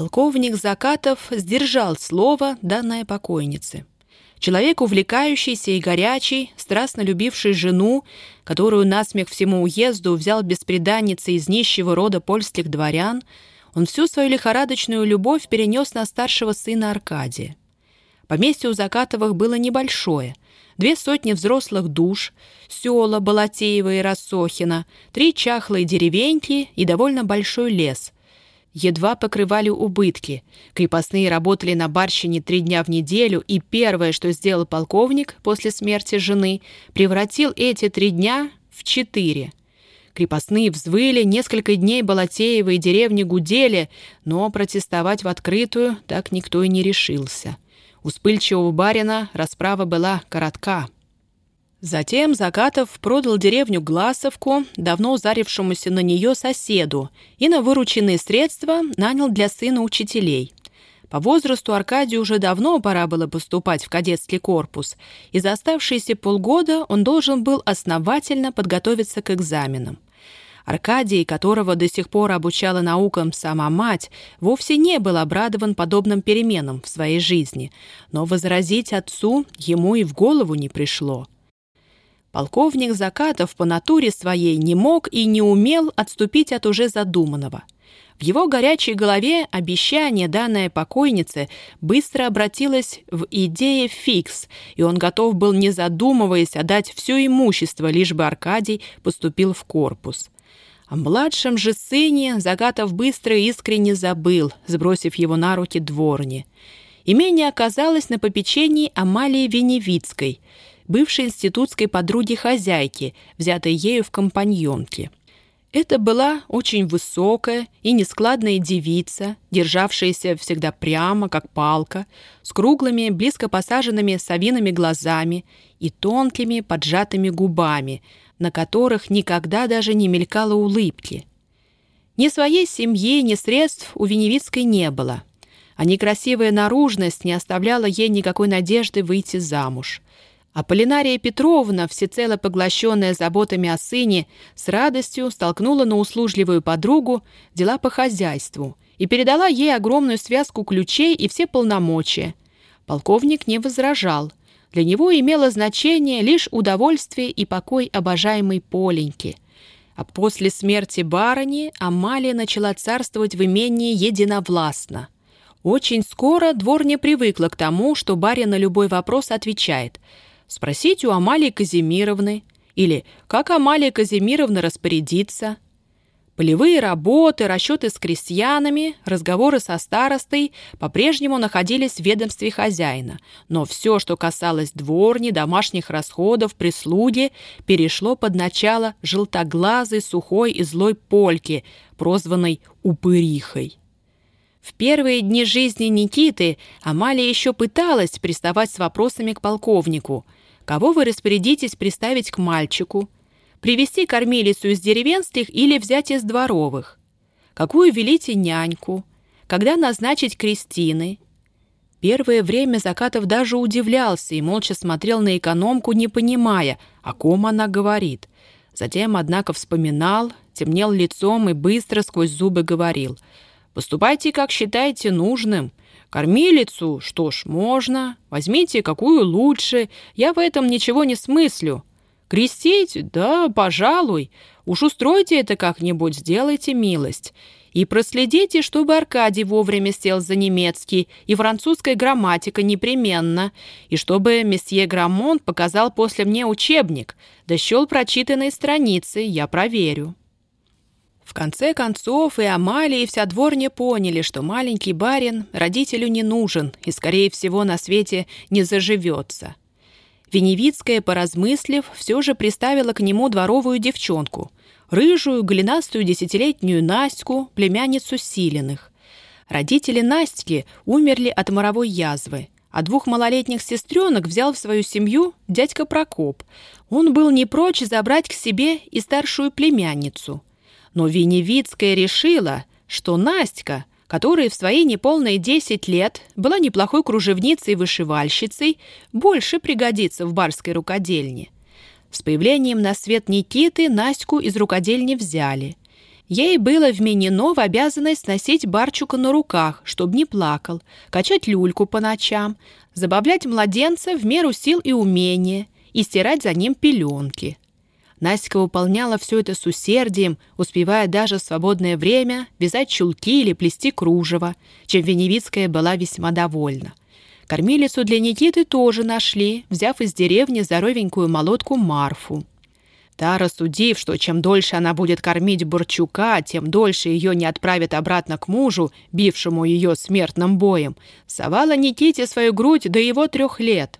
Полковник Закатов сдержал слово, данное покойнице. Человек, увлекающийся и горячий, страстно любивший жену, которую насмех всему уезду взял беспреданницы из нищего рода польских дворян, он всю свою лихорадочную любовь перенес на старшего сына Аркадия. Поместье у Закатовых было небольшое. Две сотни взрослых душ, села Балатеева и Рассохина, три чахлые деревеньки и довольно большой лес. Едва покрывали убытки. Крепостные работали на барщине три дня в неделю, и первое, что сделал полковник после смерти жены, превратил эти три дня в четыре. Крепостные взвыли, несколько дней Балатеева и деревни гудели, но протестовать в открытую так никто и не решился. У вспыльчивого барина расправа была коротка. Затем Закатов продал деревню Гласовку, давно узарившемуся на нее соседу, и на вырученные средства нанял для сына учителей. По возрасту Аркадию уже давно пора было поступать в кадетский корпус, и за оставшиеся полгода он должен был основательно подготовиться к экзаменам. Аркадий, которого до сих пор обучала наукам сама мать, вовсе не был обрадован подобным переменам в своей жизни, но возразить отцу ему и в голову не пришло. Полковник Закатов по натуре своей не мог и не умел отступить от уже задуманного. В его горячей голове обещание, данное покойнице, быстро обратилось в идею фикс, и он готов был, не задумываясь, отдать все имущество, лишь бы Аркадий поступил в корпус. О младшем же сыне Загатов быстро и искренне забыл, сбросив его на руки дворни. Имение оказалось на попечении Амалии Веневицкой, бывшей институтской подруги хозяйки, взятой ею в компаньонки. Это была очень высокая и нескладная девица, державшаяся всегда прямо, как палка, с круглыми, близко посаженными совиными глазами и тонкими поджатыми губами, на которых никогда даже не мелькало улыбки. Ни своей семьи, ни средств у Веневицкой не было, а некрасивая наружность не оставляла ей никакой надежды выйти замуж. А Полинария Петровна, всецело поглощенная заботами о сыне, с радостью столкнула на услужливую подругу дела по хозяйству и передала ей огромную связку ключей и все полномочия. Полковник не возражал – для него имело значение лишь удовольствие и покой обожаемой Поленьки. А после смерти барыни Амалия начала царствовать в имении единовластно. Очень скоро дворня привыкла к тому, что барин на любой вопрос отвечает «Спросите у Амалии Казимировны» или «Как Амалия Казимировна распорядится?» Полевые работы, расчеты с крестьянами, разговоры со старостой по-прежнему находились в ведомстве хозяина, но все, что касалось дворни, домашних расходов, прислуги, перешло под начало желтоглазой, сухой и злой польки, прозванной «упырихой». В первые дни жизни Никиты Амалия еще пыталась приставать с вопросами к полковнику. «Кого вы распорядитесь приставить к мальчику?» привести кормилицу из деревенских или взять из дворовых? Какую велите няньку? Когда назначить крестины? Первое время Закатов даже удивлялся и молча смотрел на экономку, не понимая, о ком она говорит. Затем, однако, вспоминал, темнел лицом и быстро сквозь зубы говорил. «Поступайте, как считаете нужным. Кормилицу, что ж, можно. Возьмите, какую лучше. Я в этом ничего не смыслю. Крестить? Да, пожалуй. Уж устройте это как-нибудь, сделайте милость. И проследите, чтобы Аркадий вовремя сел за немецкий, и французская грамматика непременно, и чтобы месье Граммон показал после мне учебник, да счел прочитанные страницы, я проверю». В конце концов и Амалия, и вся дворня поняли, что маленький барин родителю не нужен и, скорее всего, на свете не заживется. Веневицкая, поразмыслив, все же приставила к нему дворовую девчонку, рыжую, голенастую десятилетнюю Настю, племянницу Силиных. Родители Настики умерли от моровой язвы, а двух малолетних сестренок взял в свою семью дядька Прокоп. Он был не прочь забрать к себе и старшую племянницу. Но Веневицкая решила, что Настя которая в свои неполные 10 лет была неплохой кружевницей и вышивальщицей, больше пригодится в барской рукодельне. С появлением на свет Никиты Настю из рукодельни взяли. Ей было вменено в обязанность носить Барчука на руках, чтобы не плакал, качать люльку по ночам, забавлять младенца в меру сил и умения и стирать за ним пеленки. Настя выполняла все это с усердием, успевая даже в свободное время вязать чулки или плести кружево, чем Веневицкая была весьма довольна. Кормилицу для Никиты тоже нашли, взяв из деревни здоровенькую молотку Марфу. Та, рассудив, что чем дольше она будет кормить Борчука, тем дольше ее не отправят обратно к мужу, бившему ее смертным боем, совала Никите свою грудь до его трех лет.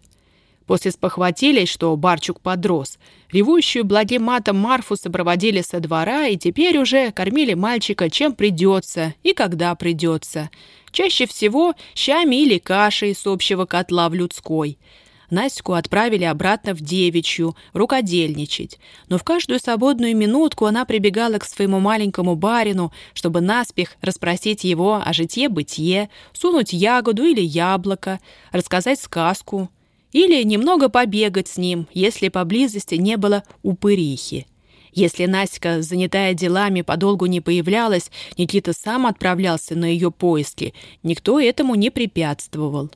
После спохватились, что Барчук подрос. Ревущую благим Марфу сопроводили со двора и теперь уже кормили мальчика чем придется и когда придется. Чаще всего щами или кашей с общего котла в людской – Настю отправили обратно в девичью, рукодельничать. Но в каждую свободную минутку она прибегала к своему маленькому барину, чтобы наспех расспросить его о житье-бытие, сунуть ягоду или яблоко, рассказать сказку или немного побегать с ним, если поблизости не было упырихи. Если Настя, занятая делами, подолгу не появлялась, Никита сам отправлялся на ее поиски, никто этому не препятствовал.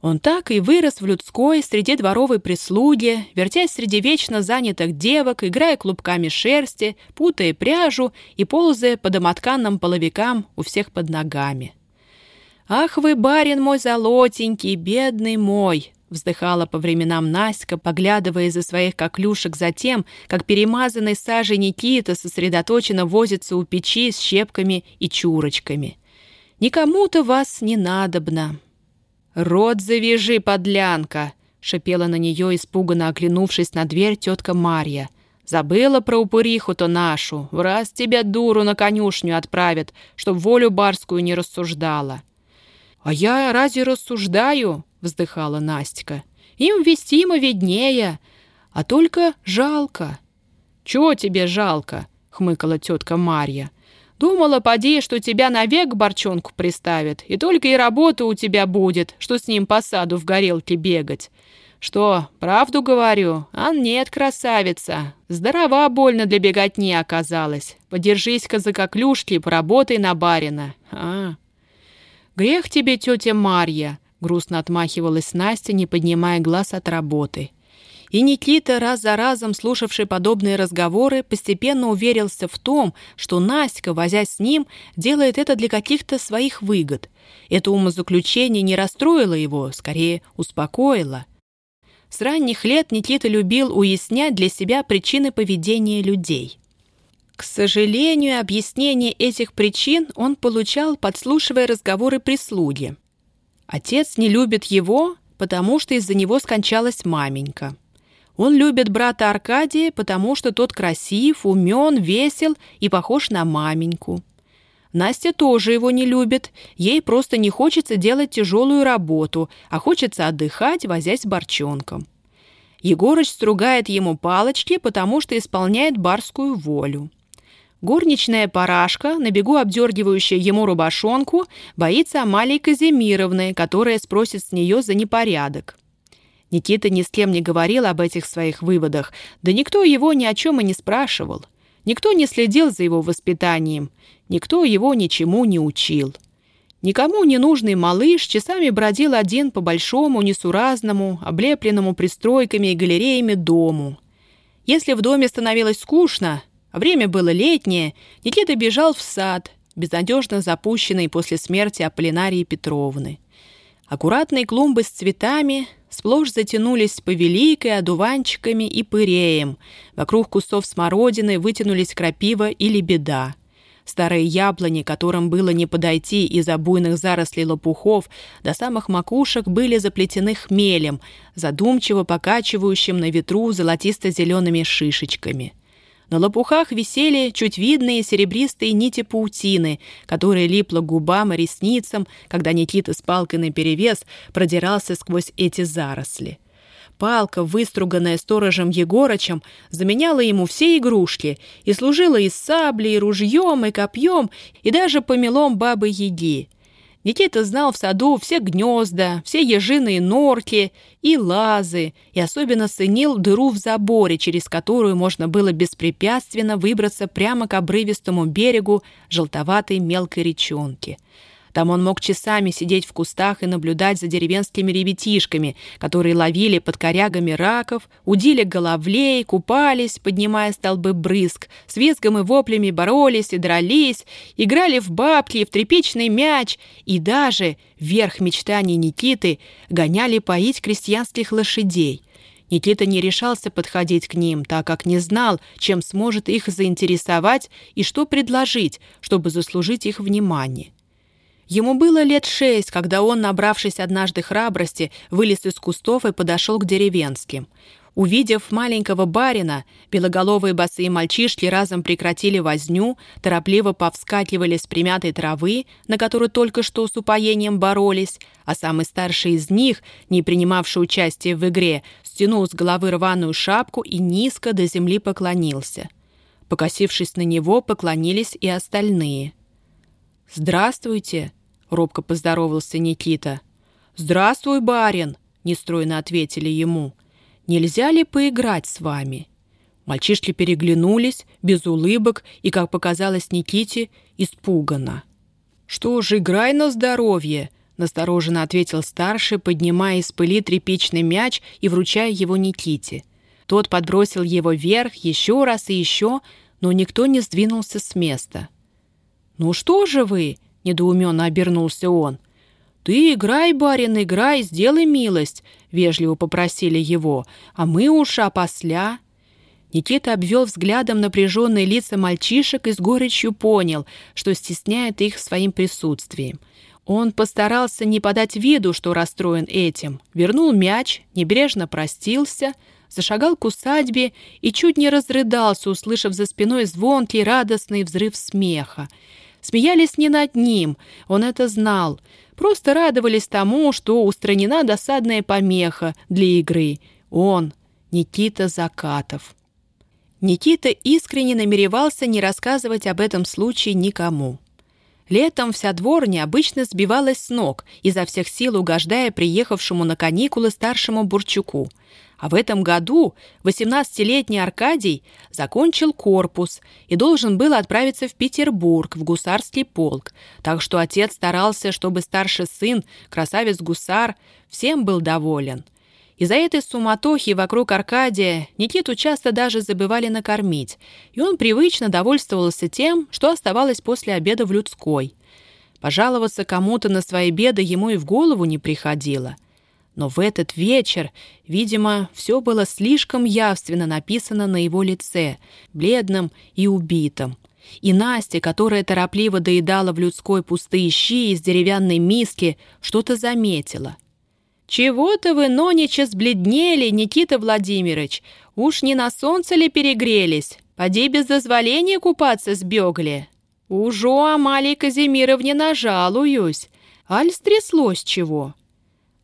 Он так и вырос в людской, среди дворовой прислуги, вертясь среди вечно занятых девок, играя клубками шерсти, путая пряжу и ползая по домотканным половикам у всех под ногами. «Ах вы, барин мой золотенький, бедный мой!» Вздыхала по временам Наська, поглядывая из-за своих коклюшек за тем, как перемазанный сажей Никита сосредоточенно возится у печи с щепками и чурочками. «Никому-то вас не надобно, «Рот завяжи, подлянка!» — шипела на нее, испуганно оглянувшись на дверь тетка Марья. «Забыла про упыриху-то нашу. В раз тебя, дуру, на конюшню отправят, чтоб волю барскую не рассуждала». «А я разве рассуждаю?» — вздыхала Настя. «Им вестимо виднее, а только жалко». «Чего тебе жалко?» — хмыкала тетка Марья. Думала, поди, что тебя навек к борчонку приставят, и только и работа у тебя будет, что с ним по саду в горелке бегать. Что, правду говорю? А нет, красавица. Здорова больно для беготни оказалась. Подержись-ка за коклюшки, поработай на барина. А. Грех тебе, тетя Марья, грустно отмахивалась Настя, не поднимая глаз от работы. И Никита, раз за разом слушавший подобные разговоры, постепенно уверился в том, что Настя, возясь с ним, делает это для каких-то своих выгод. Это умозаключение не расстроило его, скорее успокоило. С ранних лет Никита любил уяснять для себя причины поведения людей. К сожалению, объяснение этих причин он получал, подслушивая разговоры прислуги. Отец не любит его, потому что из-за него скончалась маменька. Он любит брата Аркадия, потому что тот красив, умен, весел и похож на маменьку. Настя тоже его не любит, ей просто не хочется делать тяжелую работу, а хочется отдыхать, возясь с борчонком. Егорыч стругает ему палочки, потому что исполняет барскую волю. Горничная парашка, на бегу обдергивающая ему рубашонку, боится Амалии Казимировны, которая спросит с нее за непорядок. Никита ни с кем не говорил об этих своих выводах, да никто его ни о чем и не спрашивал. Никто не следил за его воспитанием, никто его ничему не учил. Никому не нужный малыш часами бродил один по большому, несуразному, облепленному пристройками и галереями дому. Если в доме становилось скучно, время было летнее, Никита бежал в сад, безнадежно запущенный после смерти Аполлинарии Петровны. Аккуратные клумбы с цветами, сплошь затянулись повеликой одуванчиками и пыреем. Вокруг кустов смородины вытянулись крапива или беда. Старые яблони, которым было не подойти из-за буйных зарослей лопухов, до самых макушек были заплетены хмелем, задумчиво покачивающим на ветру золотисто-зелеными шишечками. На лопухах висели чуть видные серебристые нити паутины, которые липло к губам и ресницам, когда Никита с палкой наперевес продирался сквозь эти заросли. Палка, выструганная сторожем Егорычем, заменяла ему все игрушки и служила и саблей, и ружьем, и копьем, и даже помелом бабы-яги. Никита знал в саду все гнезда, все ежиные норки и лазы, и особенно ценил дыру в заборе, через которую можно было беспрепятственно выбраться прямо к обрывистому берегу желтоватой мелкой речонки — там он мог часами сидеть в кустах и наблюдать за деревенскими ребятишками, которые ловили под корягами раков, удили головлей, купались, поднимая столбы брызг, с визгом и воплями боролись и дрались, играли в бабки и в тряпичный мяч, и даже, верх мечтаний Никиты, гоняли поить крестьянских лошадей. Никита не решался подходить к ним, так как не знал, чем сможет их заинтересовать и что предложить, чтобы заслужить их внимание. Ему было лет шесть, когда он, набравшись однажды храбрости, вылез из кустов и подошел к деревенским. Увидев маленького барина, белоголовые босые мальчишки разом прекратили возню, торопливо повскакивали с примятой травы, на которой только что с упоением боролись, а самый старший из них, не принимавший участие в игре, стянул с головы рваную шапку и низко до земли поклонился. Покосившись на него, поклонились и остальные. «Здравствуйте!» — робко поздоровался Никита. «Здравствуй, барин!» — нестройно ответили ему. «Нельзя ли поиграть с вами?» Мальчишки переглянулись, без улыбок и, как показалось Никите, испуганно. «Что ж, играй на здоровье!» — настороженно ответил старший, поднимая из пыли тряпичный мяч и вручая его Никите. Тот подбросил его вверх еще раз и еще, но никто не сдвинулся с места. «Ну что же вы?» — недоуменно обернулся он. «Ты играй, барин, играй, сделай милость», — вежливо попросили его, «а мы уж опосля». Никита обвел взглядом напряженные лица мальчишек и с горечью понял, что стесняет их своим присутствием. Он постарался не подать виду, что расстроен этим, вернул мяч, небрежно простился, зашагал к усадьбе и чуть не разрыдался, услышав за спиной звонкий радостный взрыв смеха. Смеялись не над ним, он это знал. Просто радовались тому, что устранена досадная помеха для игры. Он, Никита Закатов. Никита искренне намеревался не рассказывать об этом случае никому. Летом вся дворня обычно сбивалась с ног, изо всех сил угождая приехавшему на каникулы старшему Бурчуку. А в этом году 18-летний Аркадий закончил корпус и должен был отправиться в Петербург, в гусарский полк. Так что отец старался, чтобы старший сын, красавец-гусар, всем был доволен. Из-за этой суматохи вокруг Аркадия Никиту часто даже забывали накормить, и он привычно довольствовался тем, что оставалось после обеда в людской. Пожаловаться кому-то на свои беды ему и в голову не приходило – но в этот вечер, видимо, все было слишком явственно написано на его лице, бледном и убитом. И Настя, которая торопливо доедала в людской пустые щи из деревянной миски, что-то заметила. «Чего-то вы, нонича, сбледнели, Никита Владимирович. Уж не на солнце ли перегрелись? Поди без дозволения купаться сбегли. Ужо Амалии Казимировне нажалуюсь. Аль стряслось чего?»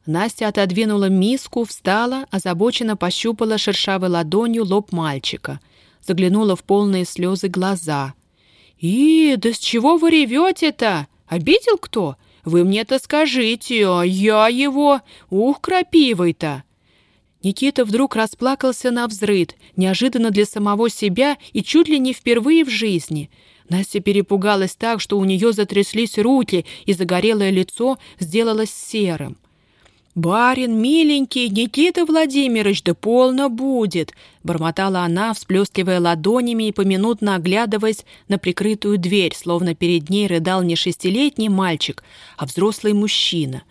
Настя отодвинула миску, встала, озабоченно пощупала шершавой ладонью лоб мальчика. Заглянула в полные слезы глаза. «И, да с чего вы ревете-то? Обидел кто? Вы мне это скажите, а я его... Ух, крапивый-то!» Никита вдруг расплакался на взрыд, неожиданно для самого себя и чуть ли не впервые в жизни. Настя перепугалась так, что у нее затряслись руки, и загорелое лицо сделалось серым. «Барин, миленький, Никита Владимирович, да полно будет!» бормотала она, всплескивая ладонями и поминутно оглядываясь на прикрытую дверь, словно перед ней рыдал не шестилетний мальчик, а взрослый мужчина.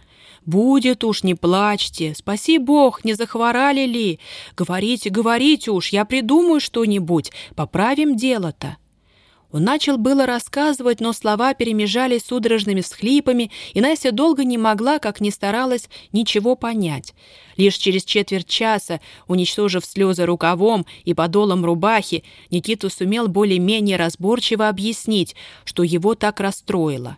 «Будет уж, не плачьте! Спаси Бог, не захворали ли? Говорите, говорите уж, я придумаю что-нибудь, поправим дело-то!» Он начал было рассказывать, но слова перемежались судорожными всхлипами, и Настя долго не могла, как ни старалась, ничего понять. Лишь через четверть часа, уничтожив слезы рукавом и подолом рубахи, Никита сумел более-менее разборчиво объяснить, что его так расстроило.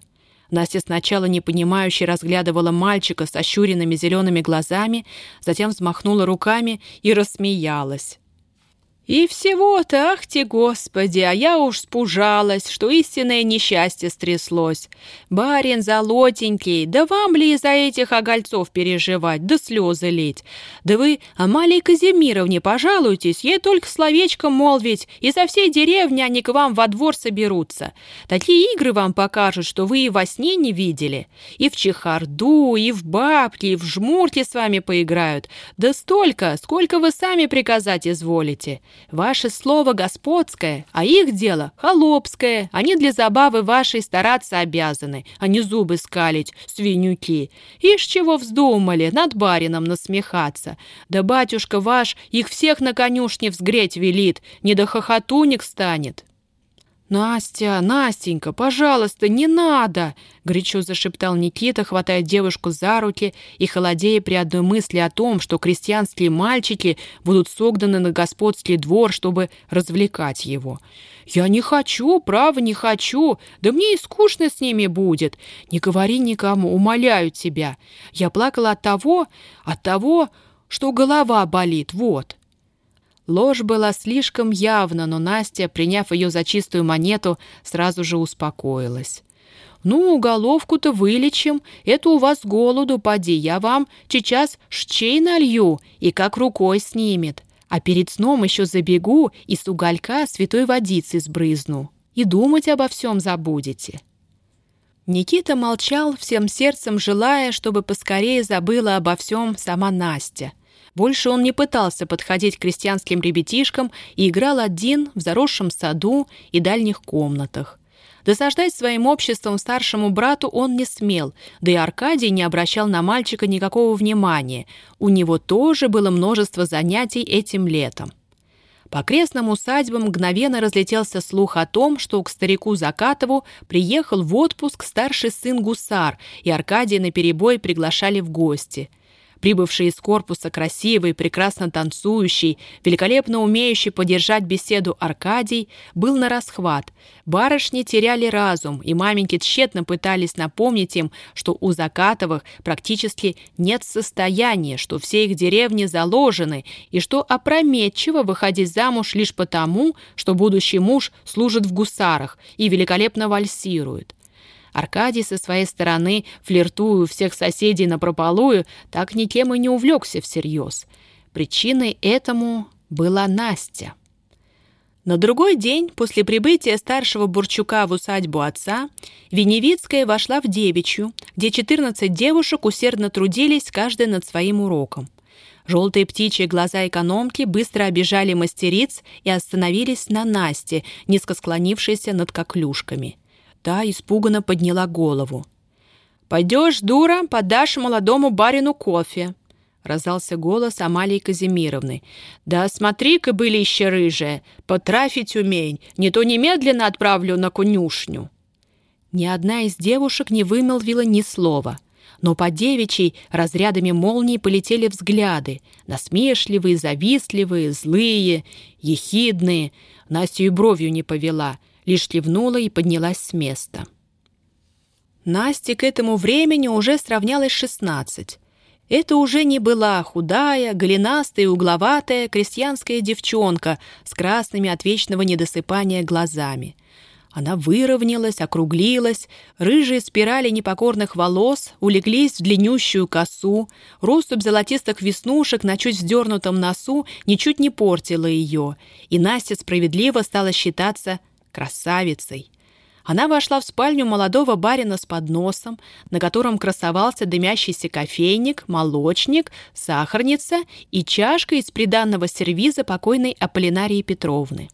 Настя сначала непонимающе разглядывала мальчика с ощуренными зелеными глазами, затем взмахнула руками и рассмеялась. И всего-то, ах ты, Господи, а я уж спужалась, что истинное несчастье стряслось. Барин золотенький, да вам ли из-за этих огольцов переживать, да слезы лить? Да вы Амалии Казимировне пожалуйтесь, ей только словечком молвить, и со всей деревни они к вам во двор соберутся. Такие игры вам покажут, что вы и во сне не видели. И в чехарду, и в бабки, и в жмурки с вами поиграют. Да столько, сколько вы сами приказать изволите. Ваше слово господское, а их дело холопское. Они для забавы вашей стараться обязаны, а не зубы скалить, свинюки. Ишь чего вздумали над барином насмехаться. Да батюшка ваш их всех на конюшне взгреть велит, не до хохотуник станет». «Настя, Настенька, пожалуйста, не надо!» — горячо зашептал Никита, хватая девушку за руки и холодея при одной мысли о том, что крестьянские мальчики будут согнаны на господский двор, чтобы развлекать его. «Я не хочу, право, не хочу, да мне и скучно с ними будет. Не говори никому, умоляю тебя. Я плакала от того, от того, что голова болит, вот». Ложь была слишком явна, но Настя, приняв ее за чистую монету, сразу же успокоилась. «Ну, головку-то вылечим, это у вас голоду поди, я вам сейчас щей налью и как рукой снимет, а перед сном еще забегу и с уголька святой водицы сбрызну, и думать обо всем забудете». Никита молчал, всем сердцем желая, чтобы поскорее забыла обо всем сама Настя — больше он не пытался подходить к крестьянским ребятишкам и играл один в заросшем саду и дальних комнатах. Досаждать своим обществом старшему брату он не смел, да и Аркадий не обращал на мальчика никакого внимания. У него тоже было множество занятий этим летом. По крестным усадьбам мгновенно разлетелся слух о том, что к старику Закатову приехал в отпуск старший сын гусар, и Аркадия наперебой приглашали в гости – Прибывший из корпуса красивый, прекрасно танцующий, великолепно умеющий поддержать беседу Аркадий, был на расхват. Барышни теряли разум, и маменьки тщетно пытались напомнить им, что у Закатовых практически нет состояния, что все их деревни заложены, и что опрометчиво выходить замуж лишь потому, что будущий муж служит в гусарах и великолепно вальсирует. Аркадий со своей стороны, флиртуя всех соседей напропалую, так никем и не увлекся всерьез. Причиной этому была Настя. На другой день, после прибытия старшего Бурчука в усадьбу отца, Веневицкая вошла в девичью, где 14 девушек усердно трудились, каждая над своим уроком. Желтые птичьи глаза экономки быстро обижали мастериц и остановились на Насте, низко склонившейся над коклюшками. Та испуганно подняла голову. «Пойдешь, дура, подашь молодому барину кофе», — раздался голос Амалии Казимировны. «Да смотри-ка, былище рыжая, потрафить умень, не то немедленно отправлю на конюшню». Ни одна из девушек не вымолвила ни слова, но по девичьей разрядами молнии полетели взгляды, насмешливые, завистливые, злые, ехидные. Настю и бровью не повела — лишь кивнула и поднялась с места. Насте к этому времени уже сравнялось шестнадцать. Это уже не была худая, голенастая, угловатая крестьянская девчонка с красными от вечного недосыпания глазами. Она выровнялась, округлилась, рыжие спирали непокорных волос улеглись в длиннющую косу, россыпь золотистых веснушек на чуть вздернутом носу ничуть не портила ее, и Настя справедливо стала считаться красавицей. Она вошла в спальню молодого барина с подносом, на котором красовался дымящийся кофейник, молочник, сахарница и чашка из приданного сервиза покойной Аполлинарии Петровны.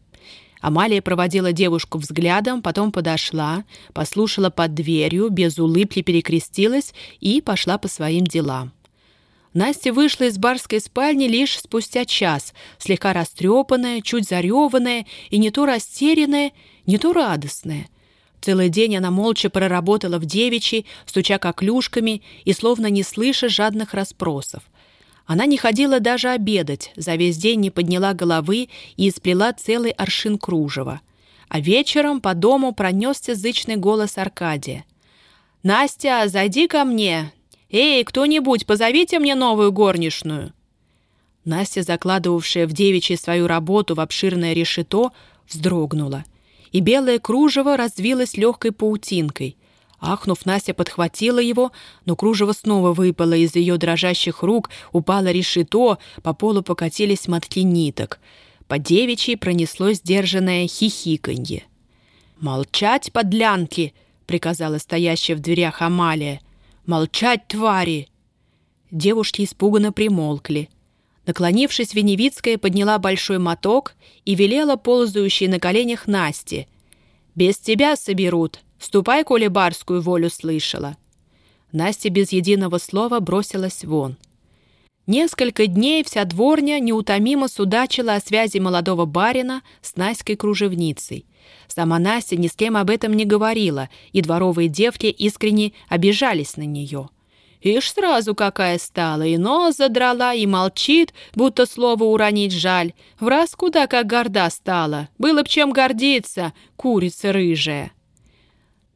Амалия проводила девушку взглядом, потом подошла, послушала под дверью, без улыбки перекрестилась и пошла по своим делам. Настя вышла из барской спальни лишь спустя час, слегка растрепанная, чуть зареванная и не то растерянная, не то радостная. Целый день она молча проработала в девичьей, стуча коклюшками и словно не слыша жадных расспросов. Она не ходила даже обедать, за весь день не подняла головы и исплела целый аршин кружева. А вечером по дому пронесся зычный голос Аркадия. «Настя, зайди ко мне! Эй, кто-нибудь, позовите мне новую горничную!» Настя, закладывавшая в девичьей свою работу в обширное решето, вздрогнула, и белое кружево развилось легкой паутинкой. Ахнув, Настя подхватила его, но кружево снова выпало из ее дрожащих рук, упало решето, по полу покатились мотки ниток. По девичьей пронеслось сдержанное хихиканье. «Молчать, подлянки!» — приказала стоящая в дверях Амалия. «Молчать, твари!» Девушки испуганно примолкли. Наклонившись, Веневицкая подняла большой моток и велела ползающей на коленях Насте. «Без тебя соберут. Ступай, коли барскую волю слышала». Настя без единого слова бросилась вон. Несколько дней вся дворня неутомимо судачила о связи молодого барина с Наськой кружевницей. Сама Настя ни с кем об этом не говорила, и дворовые девки искренне обижались на нее – Ишь сразу какая стала, и нос задрала, и молчит, будто слово уронить жаль. В раз куда как горда стала, было б чем гордиться, курица рыжая.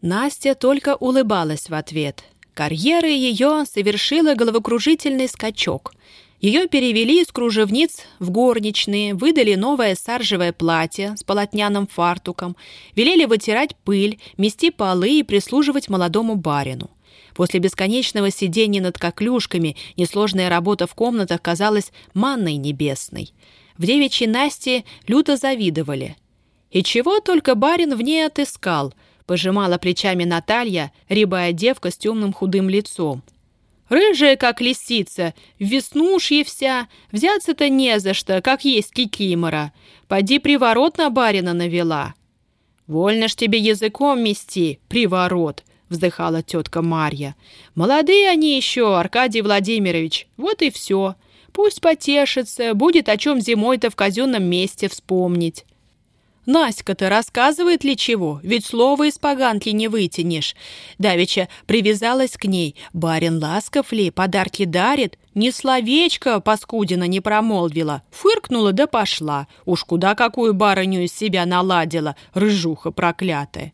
Настя только улыбалась в ответ. Карьера ее совершила головокружительный скачок. Ее перевели из кружевниц в горничные, выдали новое саржевое платье с полотняным фартуком, велели вытирать пыль, мести полы и прислуживать молодому барину. После бесконечного сидения над коклюшками несложная работа в комнатах казалась манной небесной. В девичьей Насте люто завидовали. «И чего только барин в ней отыскал?» — пожимала плечами Наталья, рябая девка с темным худым лицом. «Рыжая, как лисица, веснушье вся, взяться-то не за что, как есть кикимора. Поди приворот на барина навела». «Вольно ж тебе языком мести, приворот!» — вздыхала тетка Марья. «Молодые они еще, Аркадий Владимирович, вот и все. Пусть потешится, будет о чем зимой-то в казенном месте вспомнить». Наська-то рассказывает ли чего? Ведь слова из поганки не вытянешь. Давича привязалась к ней. Барин ласков ли, подарки дарит? Ни словечко паскудина не промолвила. Фыркнула да пошла. Уж куда какую барыню из себя наладила, рыжуха проклятая.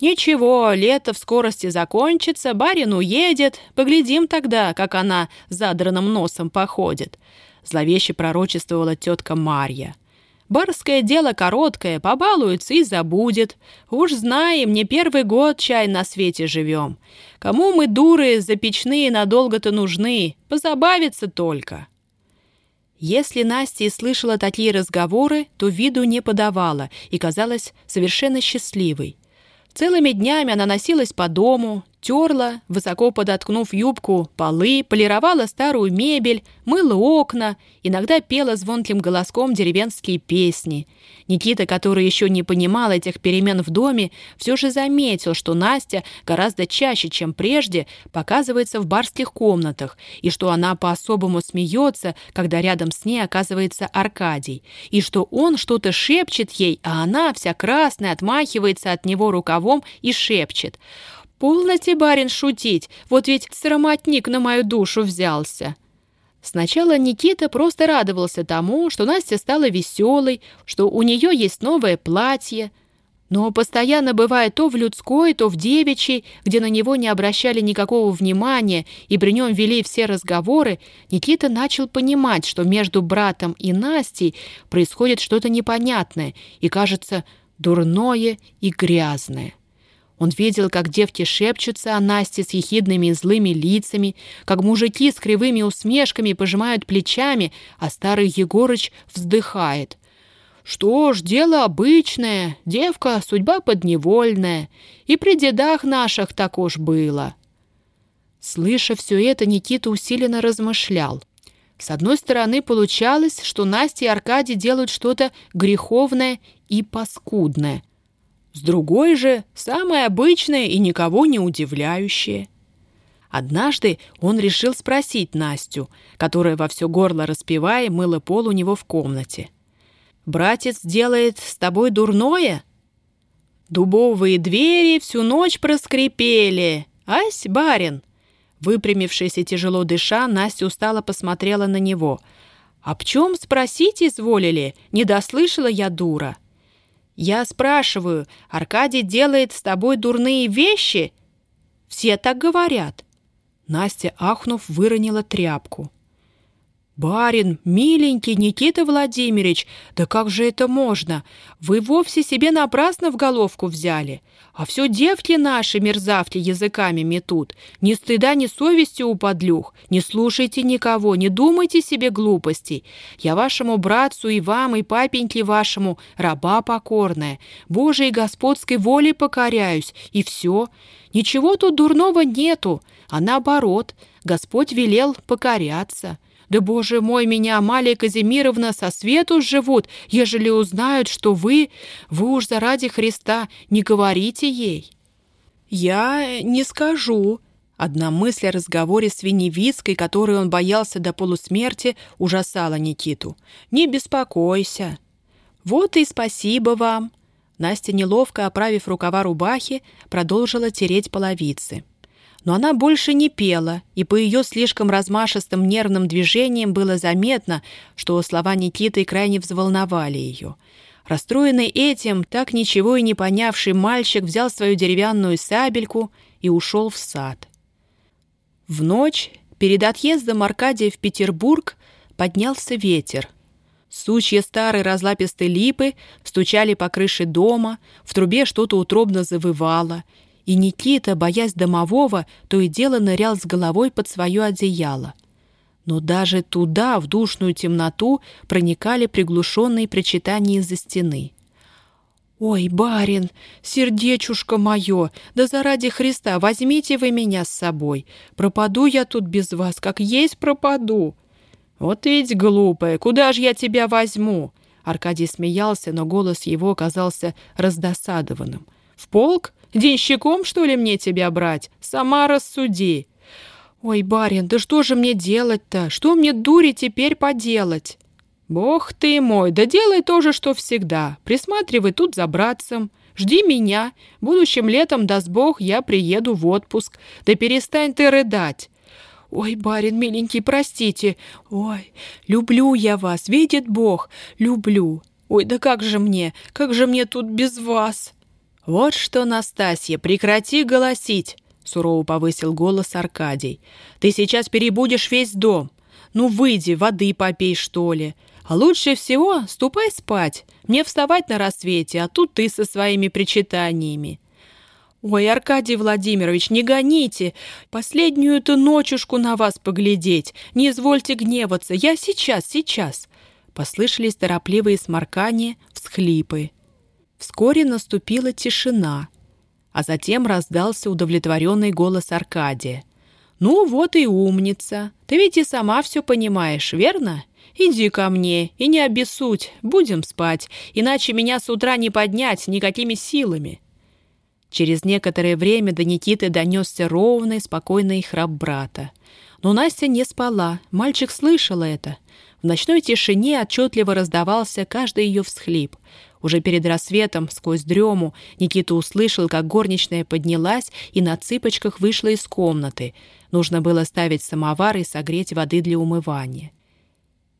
«Ничего, лето в скорости закончится, барин уедет. Поглядим тогда, как она задранным носом походит», — зловеще пророчествовала тетка Марья. «Барское дело короткое, побалуется и забудет. Уж знаем, не первый год чай на свете живем. Кому мы, дуры, запечные надолго-то нужны, позабавиться только». Если Настя слышала такие разговоры, то виду не подавала и казалась совершенно счастливой. Целыми днями она носилась по дому, терла, высоко подоткнув юбку, полы, полировала старую мебель, мыла окна, иногда пела звонким голоском деревенские песни. Никита, который еще не понимал этих перемен в доме, все же заметил, что Настя гораздо чаще, чем прежде, показывается в барских комнатах, и что она по-особому смеется, когда рядом с ней оказывается Аркадий, и что он что-то шепчет ей, а она, вся красная, отмахивается от него рукавом и шепчет — «Полноте, барин, шутить, вот ведь срамотник на мою душу взялся». Сначала Никита просто радовался тому, что Настя стала веселой, что у нее есть новое платье. Но постоянно бывает то в людской, то в девичьей, где на него не обращали никакого внимания и при нем вели все разговоры, Никита начал понимать, что между братом и Настей происходит что-то непонятное и, кажется, дурное и грязное. Он видел, как девки шепчутся о Насте с ехидными и злыми лицами, как мужики с кривыми усмешками пожимают плечами, а старый Егорыч вздыхает. «Что ж, дело обычное, девка — судьба подневольная, и при дедах наших так уж было». Слыша все это, Никита усиленно размышлял. С одной стороны, получалось, что Настя и Аркадий делают что-то греховное и паскудное — с другой же самое обычное и никого не удивляющее. Однажды он решил спросить Настю, которая во все горло распевая мыла пол у него в комнате. «Братец делает с тобой дурное?» Дубовые двери всю ночь проскрипели. «Ась, барин!» Выпрямившись и тяжело дыша, Настя устало посмотрела на него. «Об чем спросить изволили? Не дослышала я, дура!» Я спрашиваю, Аркадий делает с тобой дурные вещи? Все так говорят. Настя, ахнув, выронила тряпку. «Барин, миленький Никита Владимирович, да как же это можно? Вы вовсе себе напрасно в головку взяли. А все девки наши, мерзавки, языками метут. Ни стыда, ни совести у подлюх. Не слушайте никого, не думайте себе глупостей. Я вашему братцу и вам, и папеньке вашему раба покорная. Божией господской воле покоряюсь, и все. Ничего тут дурного нету, а наоборот, Господь велел покоряться». Да, боже мой, меня Амалия Казимировна со свету живут, ежели узнают, что вы, вы уж заради Христа не говорите ей». «Я не скажу». Одна мысль о разговоре с Веневицкой, которой он боялся до полусмерти, ужасала Никиту. «Не беспокойся». «Вот и спасибо вам». Настя, неловко оправив рукава рубахи, продолжила тереть половицы но она больше не пела, и по ее слишком размашистым нервным движениям было заметно, что слова Никиты крайне взволновали ее. Расстроенный этим, так ничего и не понявший мальчик взял свою деревянную сабельку и ушел в сад. В ночь, перед отъездом Аркадия в Петербург, поднялся ветер. Сучья старой разлапистой липы стучали по крыше дома, в трубе что-то утробно завывало, и Никита, боясь домового, то и дело нырял с головой под свое одеяло. Но даже туда, в душную темноту, проникали приглушенные причитания из-за стены. «Ой, барин, сердечушка мое, да заради Христа возьмите вы меня с собой. Пропаду я тут без вас, как есть пропаду». «Вот ведь глупая, куда же я тебя возьму?» Аркадий смеялся, но голос его оказался раздосадованным. «В полк? Денщиком, что ли, мне тебя брать? Сама рассуди. Ой, барин, да что же мне делать-то? Что мне, дури, теперь поделать? Бог ты мой, да делай то же, что всегда. Присматривай тут за братцем. Жди меня. Будущим летом, даст Бог, я приеду в отпуск. Да перестань ты рыдать. Ой, барин, миленький, простите. Ой, люблю я вас, видит Бог, люблю. Ой, да как же мне, как же мне тут без вас?» «Вот что, Настасья, прекрати голосить!» — сурово повысил голос Аркадий. «Ты сейчас перебудешь весь дом. Ну, выйди, воды попей, что ли. А лучше всего ступай спать. Мне вставать на рассвете, а тут ты со своими причитаниями». «Ой, Аркадий Владимирович, не гоните! Последнюю-то ночушку на вас поглядеть! Не извольте гневаться! Я сейчас, сейчас!» Послышались торопливые сморкания, всхлипы. Вскоре наступила тишина, а затем раздался удовлетворенный голос Аркадия. «Ну вот и умница. Ты ведь и сама все понимаешь, верно? Иди ко мне и не обессудь, будем спать, иначе меня с утра не поднять никакими силами». Через некоторое время до Никиты донесся ровный, спокойный храп брата. Но Настя не спала, мальчик слышал это. В ночной тишине отчетливо раздавался каждый ее всхлип. Уже перед рассветом, сквозь дрему, Никита услышал, как горничная поднялась и на цыпочках вышла из комнаты. Нужно было ставить самовар и согреть воды для умывания.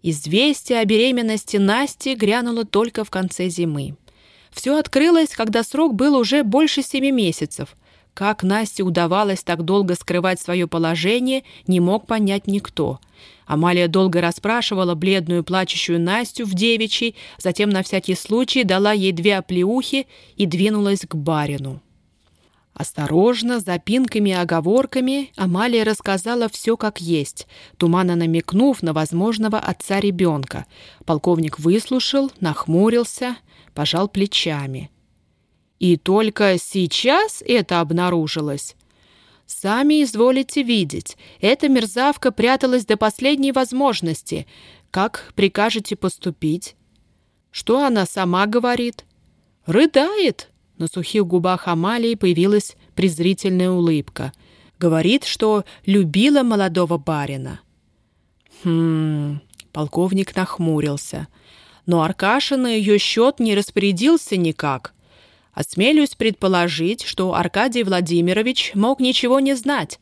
Известие о беременности Насти грянуло только в конце зимы. Все открылось, когда срок был уже больше семи месяцев. Как Насте удавалось так долго скрывать свое положение, не мог понять никто — Амалия долго расспрашивала бледную плачущую Настю в девичьей, затем на всякий случай дала ей две оплеухи и двинулась к барину. Осторожно, запинками и оговорками Амалия рассказала все как есть, туманно намекнув на возможного отца ребенка. Полковник выслушал, нахмурился, пожал плечами. «И только сейчас это обнаружилось?» Сами изволите видеть, эта мерзавка пряталась до последней возможности. Как прикажете поступить? Что она сама говорит? Рыдает. На сухих губах Амалии появилась презрительная улыбка. Говорит, что любила молодого барина. Хм, полковник нахмурился. Но Аркаша на ее счет не распорядился никак. Осмелюсь предположить, что Аркадий Владимирович мог ничего не знать.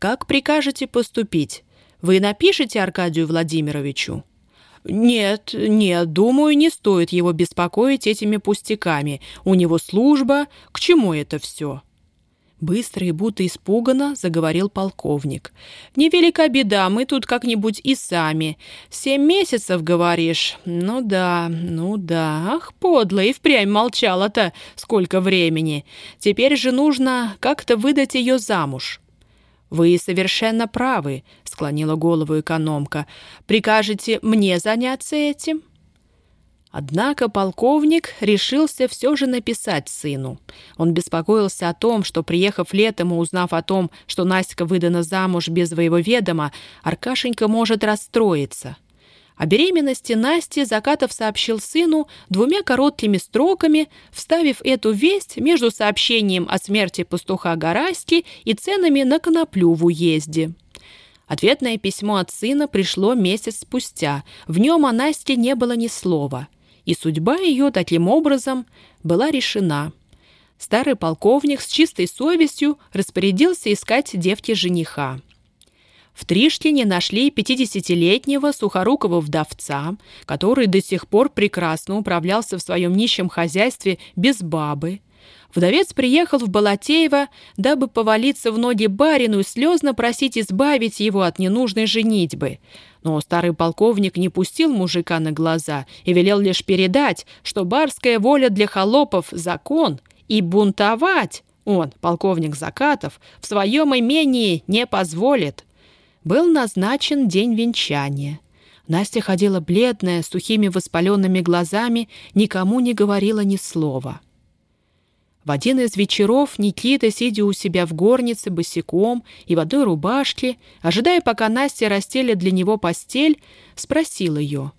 Как прикажете поступить? Вы напишете Аркадию Владимировичу? Нет, нет, думаю, не стоит его беспокоить этими пустяками. У него служба. К чему это все? Быстро и будто испуганно заговорил полковник. «Невелика беда, мы тут как-нибудь и сами. Семь месяцев, говоришь? Ну да, ну да. Ах, подло, и впрямь молчала-то сколько времени. Теперь же нужно как-то выдать ее замуж». «Вы совершенно правы», — склонила голову экономка. «Прикажете мне заняться этим?» Однако полковник решился все же написать сыну. Он беспокоился о том, что, приехав летом и узнав о том, что Настя выдана замуж без своего ведома, Аркашенька может расстроиться. О беременности Насти Закатов сообщил сыну двумя короткими строками, вставив эту весть между сообщением о смерти пастуха Гораськи и ценами на коноплю в уезде. Ответное письмо от сына пришло месяц спустя. В нем о Насте не было ни слова и судьба ее таким образом была решена. Старый полковник с чистой совестью распорядился искать девке жениха. В Триштине нашли 50-летнего сухорукого вдовца, который до сих пор прекрасно управлялся в своем нищем хозяйстве без бабы, Вдовец приехал в Балатеево, дабы повалиться в ноги барину и слезно просить избавить его от ненужной женитьбы. Но старый полковник не пустил мужика на глаза и велел лишь передать, что барская воля для холопов — закон, и бунтовать он, полковник Закатов, в своем имении не позволит. Был назначен день венчания. Настя ходила бледная, с сухими воспаленными глазами, никому не говорила ни слова. В один из вечеров Никита, сидя у себя в горнице босиком и в одной рубашке, ожидая, пока Настя расстелит для него постель, спросил ее.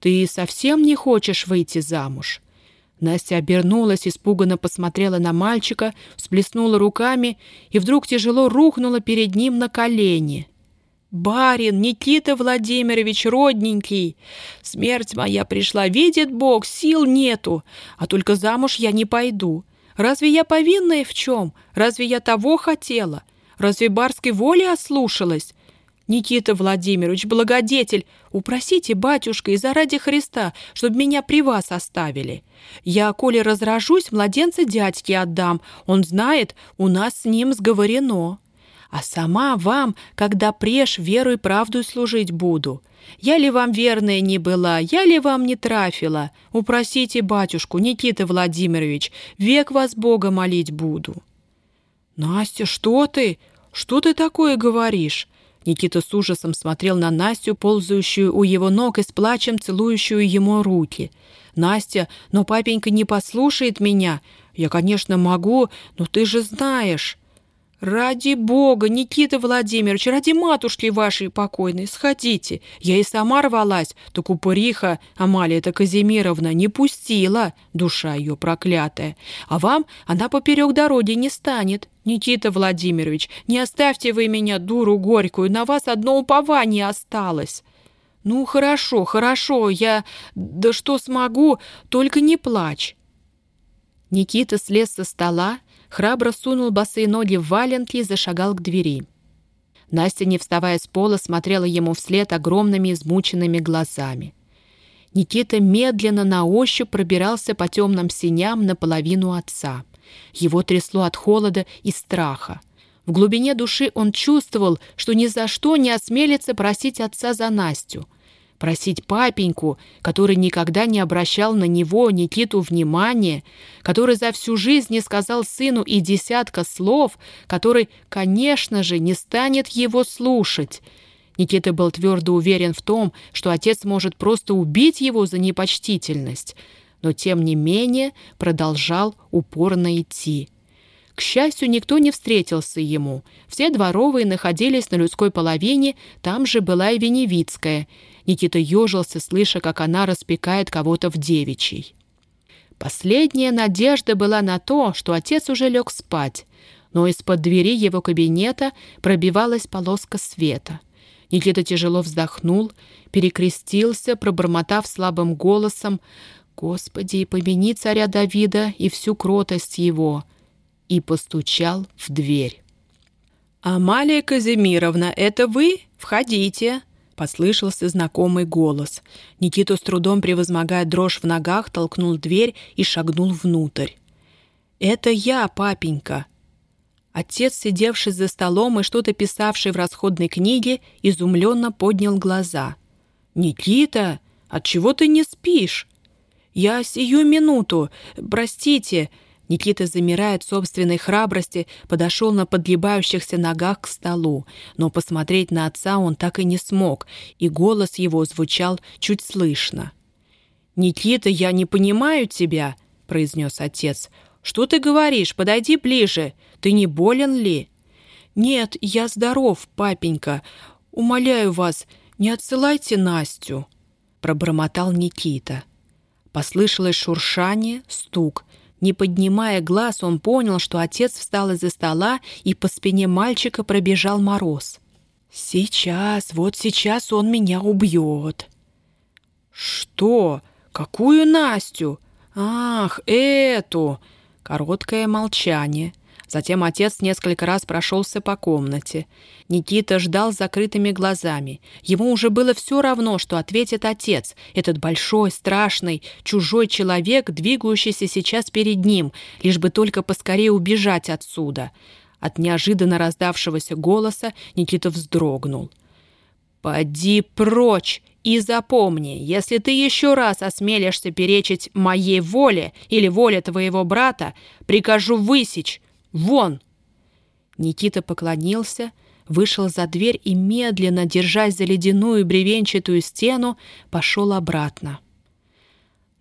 «Ты совсем не хочешь выйти замуж?» Настя обернулась, испуганно посмотрела на мальчика, всплеснула руками и вдруг тяжело рухнула перед ним на колени. «Барин, Никита Владимирович, родненький! Смерть моя пришла, видит Бог, сил нету, а только замуж я не пойду. Разве я повинная в чем? Разве я того хотела? Разве барской воли ослушалась? Никита Владимирович, благодетель, упросите, батюшка, и заради Христа, чтобы меня при вас оставили. Я, коли разражусь, младенца дядьке отдам. Он знает, у нас с ним сговорено. А сама вам, когда преж веру и правду служить буду. Я ли вам верная не была, я ли вам не трафила? Упросите батюшку, Никита Владимирович, век вас Бога молить буду». «Настя, что ты? Что ты такое говоришь?» Никита с ужасом смотрел на Настю, ползающую у его ног и с плачем целующую ему руки. «Настя, но папенька не послушает меня. Я, конечно, могу, но ты же знаешь». «Ради бога, Никита Владимирович, ради матушки вашей покойной, сходите. Я и сама рвалась, так упыриха Амалия-то Казимировна не пустила, душа ее проклятая. А вам она поперек дороги не станет. Никита Владимирович, не оставьте вы меня, дуру горькую, на вас одно упование осталось». «Ну, хорошо, хорошо, я... Да что смогу, только не плачь». Никита слез со стола, храбро сунул босые ноги в валенки и зашагал к двери. Настя, не вставая с пола, смотрела ему вслед огромными измученными глазами. Никита медленно на ощупь пробирался по темным синям наполовину отца. Его трясло от холода и страха. В глубине души он чувствовал, что ни за что не осмелится просить отца за Настю — просить папеньку, который никогда не обращал на него, Никиту, внимания, который за всю жизнь не сказал сыну и десятка слов, который, конечно же, не станет его слушать. Никита был твердо уверен в том, что отец может просто убить его за непочтительность, но тем не менее продолжал упорно идти. К счастью, никто не встретился ему. Все дворовые находились на людской половине, там же была и Веневицкая — Никита ежился, слыша, как она распекает кого-то в девичий. Последняя надежда была на то, что отец уже лег спать, но из-под двери его кабинета пробивалась полоска света. Никита тяжело вздохнул, перекрестился, пробормотав слабым голосом «Господи, помяни царя Давида и всю кротость его!» и постучал в дверь. «Амалия Казимировна, это вы? Входите!» Послышался знакомый голос. Никита с трудом, превозмогая дрожь в ногах, толкнул дверь и шагнул внутрь. «Это я, папенька!» Отец, сидевший за столом и что-то писавший в расходной книге, изумленно поднял глаза. «Никита, отчего ты не спишь?» «Я сию минуту. Простите». Никита, замирая собственной храбрости, подошел на подгибающихся ногах к столу, но посмотреть на отца он так и не смог, и голос его звучал чуть слышно. «Никита, я не понимаю тебя», — произнес отец. «Что ты говоришь? Подойди ближе. Ты не болен ли?» «Нет, я здоров, папенька. Умоляю вас, не отсылайте Настю», — пробормотал Никита. Послышалось шуршание, стук. Не поднимая глаз, он понял, что отец встал из-за стола, и по спине мальчика пробежал мороз. «Сейчас, вот сейчас он меня убьет». «Что? Какую Настю? Ах, эту!» Короткое молчание. Затем отец несколько раз прошелся по комнате. Никита ждал с закрытыми глазами. Ему уже было все равно, что ответит отец, этот большой, страшный, чужой человек, двигающийся сейчас перед ним, лишь бы только поскорее убежать отсюда. От неожиданно раздавшегося голоса Никита вздрогнул. «Поди прочь и запомни, если ты еще раз осмелишься перечить моей воле или воле твоего брата, прикажу высечь, Вон!» Никита поклонился, вышел за дверь и, медленно, держась за ледяную бревенчатую стену, пошел обратно.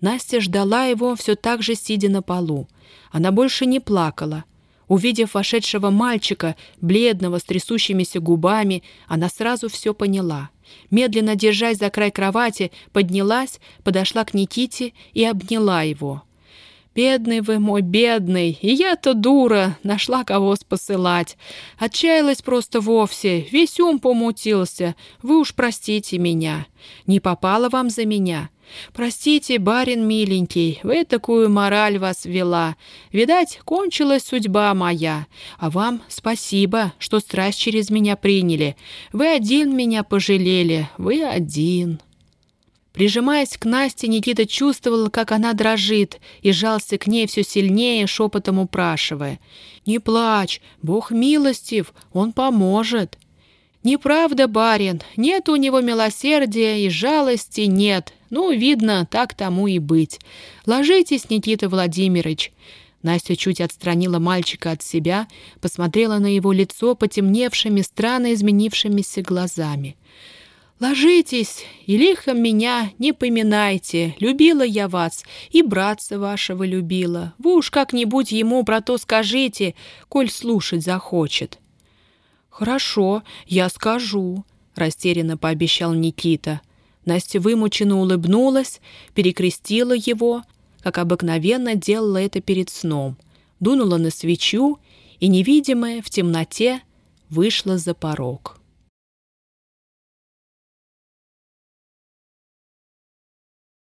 Настя ждала его, все так же сидя на полу. Она больше не плакала. Увидев вошедшего мальчика, бледного, с трясущимися губами, она сразу все поняла. Медленно держась за край кровати, поднялась, подошла к Никите и обняла его. «Бедный вы мой, бедный, и я-то дура, нашла кого спосылать. Отчаялась просто вовсе, весь ум помутился. Вы уж простите меня. Не попала вам за меня. Простите, барин миленький, вы такую мораль вас вела. Видать, кончилась судьба моя. А вам спасибо, что страсть через меня приняли. Вы один меня пожалели, вы один». Прижимаясь к Насте, Никита чувствовал, как она дрожит, и жался к ней все сильнее, шепотом упрашивая. «Не плачь, Бог милостив, Он поможет». «Неправда, барин, нет у него милосердия и жалости нет. Ну, видно, так тому и быть. Ложитесь, Никита Владимирович». Настя чуть отстранила мальчика от себя, посмотрела на его лицо потемневшими, странно изменившимися глазами. «Ложитесь, и лихом меня не поминайте. Любила я вас, и братца вашего любила. Вы уж как-нибудь ему про то скажите, коль слушать захочет». «Хорошо, я скажу», — растерянно пообещал Никита. Настя вымученно улыбнулась, перекрестила его, как обыкновенно делала это перед сном, дунула на свечу и, невидимая в темноте, вышла за порог.